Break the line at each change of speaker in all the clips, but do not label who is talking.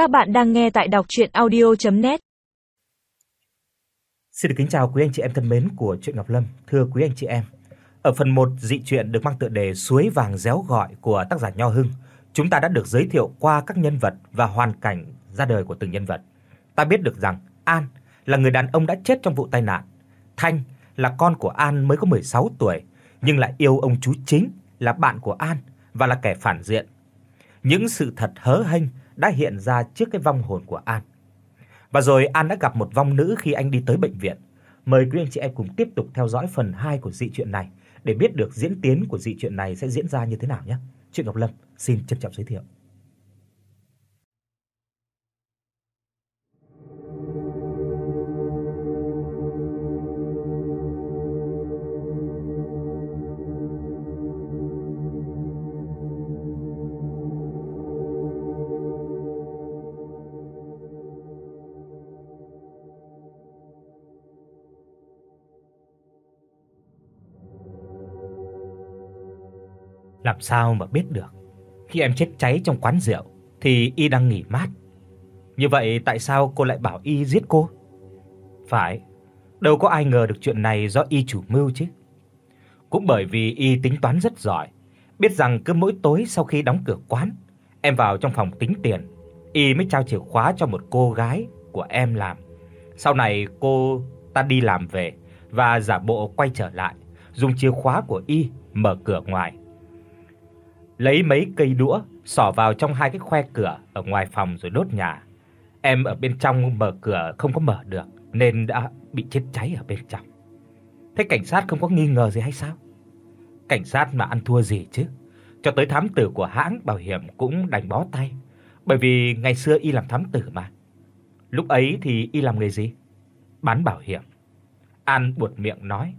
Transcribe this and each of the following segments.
Các bạn đang nghe tại đọc audio net
Xin được kính chào quý anh chị em thân mến của truyện Ngọc Lâm. Thưa quý anh chị em, ở phần 1 dị truyện được mang tựa đề Suối vàng réo gọi của tác giả Nho Hưng, chúng ta đã được giới thiệu qua các nhân vật và hoàn cảnh ra đời của từng nhân vật. Ta biết được rằng An là người đàn ông đã chết trong vụ tai nạn. Thanh là con của An mới có 16 tuổi nhưng lại yêu ông chú chính là bạn của An và là kẻ phản diện. Những sự thật hớ hênh đã hiện ra trước cái vong hồn của An. Và rồi An đã gặp một vong nữ khi anh đi tới bệnh viện. Mời quý anh chị em cùng tiếp tục theo dõi phần 2 của dị truyện này để biết được diễn tiến của dị truyện này sẽ diễn ra như thế nào nhé. Truyện Ngọc Lâm xin trân trọng giới thiệu. Làm sao mà biết được? Khi em chết cháy trong quán rượu thì y đang nghỉ mát. Như vậy tại sao cô lại bảo y giết cô? Phải, đâu có ai ngờ được chuyện này do y chủ mưu chứ. Cũng bởi vì y tính toán rất giỏi, biết rằng cứ mỗi tối sau khi đóng cửa quán, em vào trong phòng tính tiền, y mới trao chìa khóa cho một cô gái của em làm. Sau này cô ta đi làm về và giả bộ quay trở lại, dùng chìa khóa của y mở cửa ngoài lấy mấy cây đũa xỏ vào trong hai cái khoe cửa ở ngoài phòng rồi đốt nhà. Em ở bên trong mở cửa không có mở được nên đã bị chết cháy ở bên trong. Thế cảnh sát không có nghi ngờ gì hay sao? Cảnh sát mà ăn thua gì chứ? Cho tới thám tử của hãng bảo hiểm cũng đành bó tay, bởi vì ngày xưa y làm thám tử mà. Lúc ấy thì y làm nghề gì? Bán bảo hiểm. An buột miệng nói: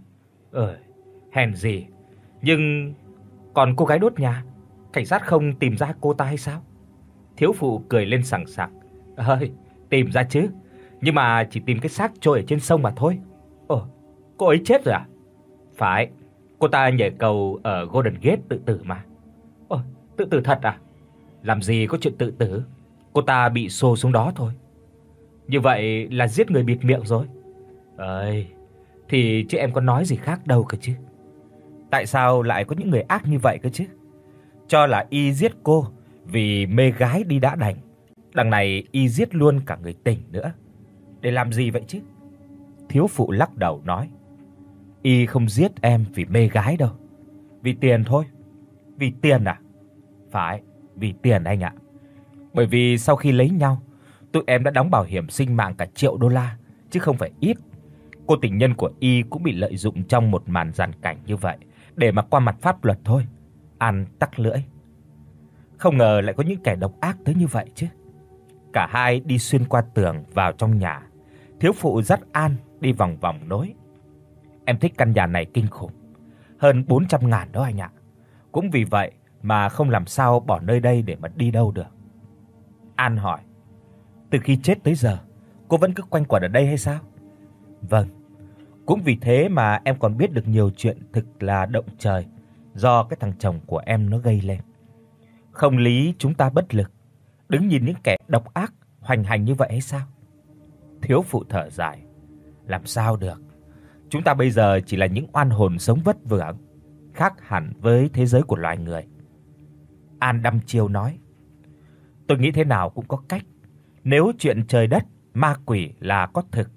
ờ hèn gì, nhưng còn cô gái đốt nhà Cảnh sát không tìm ra cô ta hay sao? Thiếu phụ cười lên sảng sảng. "Ơi, tìm ra chứ, nhưng mà chỉ tìm cái xác trôi ở trên sông mà thôi." "Ồ, cô ấy chết rồi à?" "Phải, cô ta nhảy cầu ở Golden Gate tự tử mà." "Ồ, tự tử thật à?" "Làm gì có chuyện tự tử, cô ta bị xô xuống đó thôi." "Như vậy là giết người bịt miệng rồi." "Ơi, thì chứ em có nói gì khác đâu cơ chứ." Tại sao lại có những người ác như vậy cơ chứ? Cho là y giết cô vì mê gái đi đã đành. Đằng này y giết luôn cả người tình nữa. Để làm gì vậy chứ? Thiếu phụ lắc đầu nói: "Y không giết em vì mê gái đâu, vì tiền thôi." "Vì tiền à?" "Phải, vì tiền anh ạ. Bởi vì sau khi lấy nhau, tụi em đã đóng bảo hiểm sinh mạng cả triệu đô la, chứ không phải ít. Cô tình nhân của y cũng bị lợi dụng trong một màn giàn cảnh như vậy để mà qua mặt pháp luật thôi." An tắc lưỡi. Không ngờ lại có những kẻ độc ác tới như vậy chứ. Cả hai đi xuyên qua tường vào trong nhà. Thiếu phụ dắt An đi vòng vòng nối. Em thích căn nhà này kinh khủng, hơn 400 ngàn đó anh ạ. Cũng vì vậy mà không làm sao bỏ nơi đây để mà đi đâu được. An hỏi: "Từ khi chết tới giờ, cô vẫn cứ quanh quẩn ở đây hay sao?" "Vâng. Cũng vì thế mà em còn biết được nhiều chuyện thực là động trời do cái thằng chồng của em nó gây lên. Không lý chúng ta bất lực, đứng nhìn những kẻ độc ác hoành hành như vậy hay sao? Thiếu phụ thở dài, làm sao được? Chúng ta bây giờ chỉ là những oan hồn sống vất vưởng, khác hẳn với thế giới của loài người. An đăm chiêu nói, tôi nghĩ thế nào cũng có cách. Nếu chuyện trời đất, ma quỷ là có thực,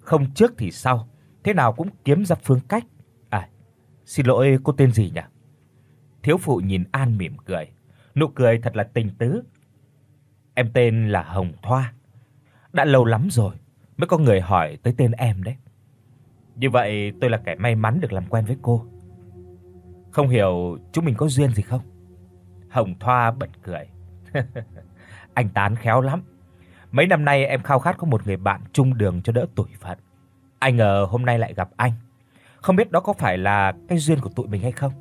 không trước thì sau, thế nào cũng kiếm ra phương cách. À, xin lỗi cô tên gì nhỉ? Thiếu phụ nhìn An mỉm cười, nụ cười thật là tình tứ. Em tên là Hồng Thoa. Đã lâu lắm rồi mới có người hỏi tới tên em đấy. Như vậy tôi là kẻ may mắn được làm quen với cô. Không hiểu chúng mình có duyên gì không? Hồng Thoa bật cười. Anh tán khéo lắm. Mấy năm nay em khao khát có một người bạn chung đường cho đỡ tủi phận. Ai ngờ hôm nay lại gặp anh. Không biết đó có phải là cái duyên của tụi mình hay không?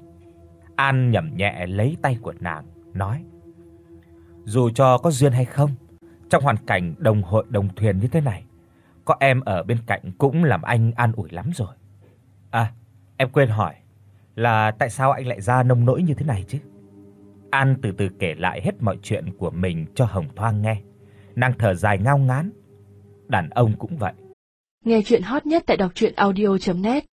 An nhẩm nhẹ lấy tay của nàng, nói: "Dù cho có duyên hay không, trong hoàn cảnh đồng hội đồng thuyền như thế này, có em ở bên cạnh cũng làm anh an ủi lắm rồi." À, em quên hỏi, là tại sao anh lại ra nông nỗi như thế này chứ? An từ từ kể lại hết mọi chuyện của mình cho Hồng Thoang nghe. Nàng thở dài ngao ngán. Đàn ông cũng vậy.
Nghe truyện hot nhất tại doctruyenaudio.net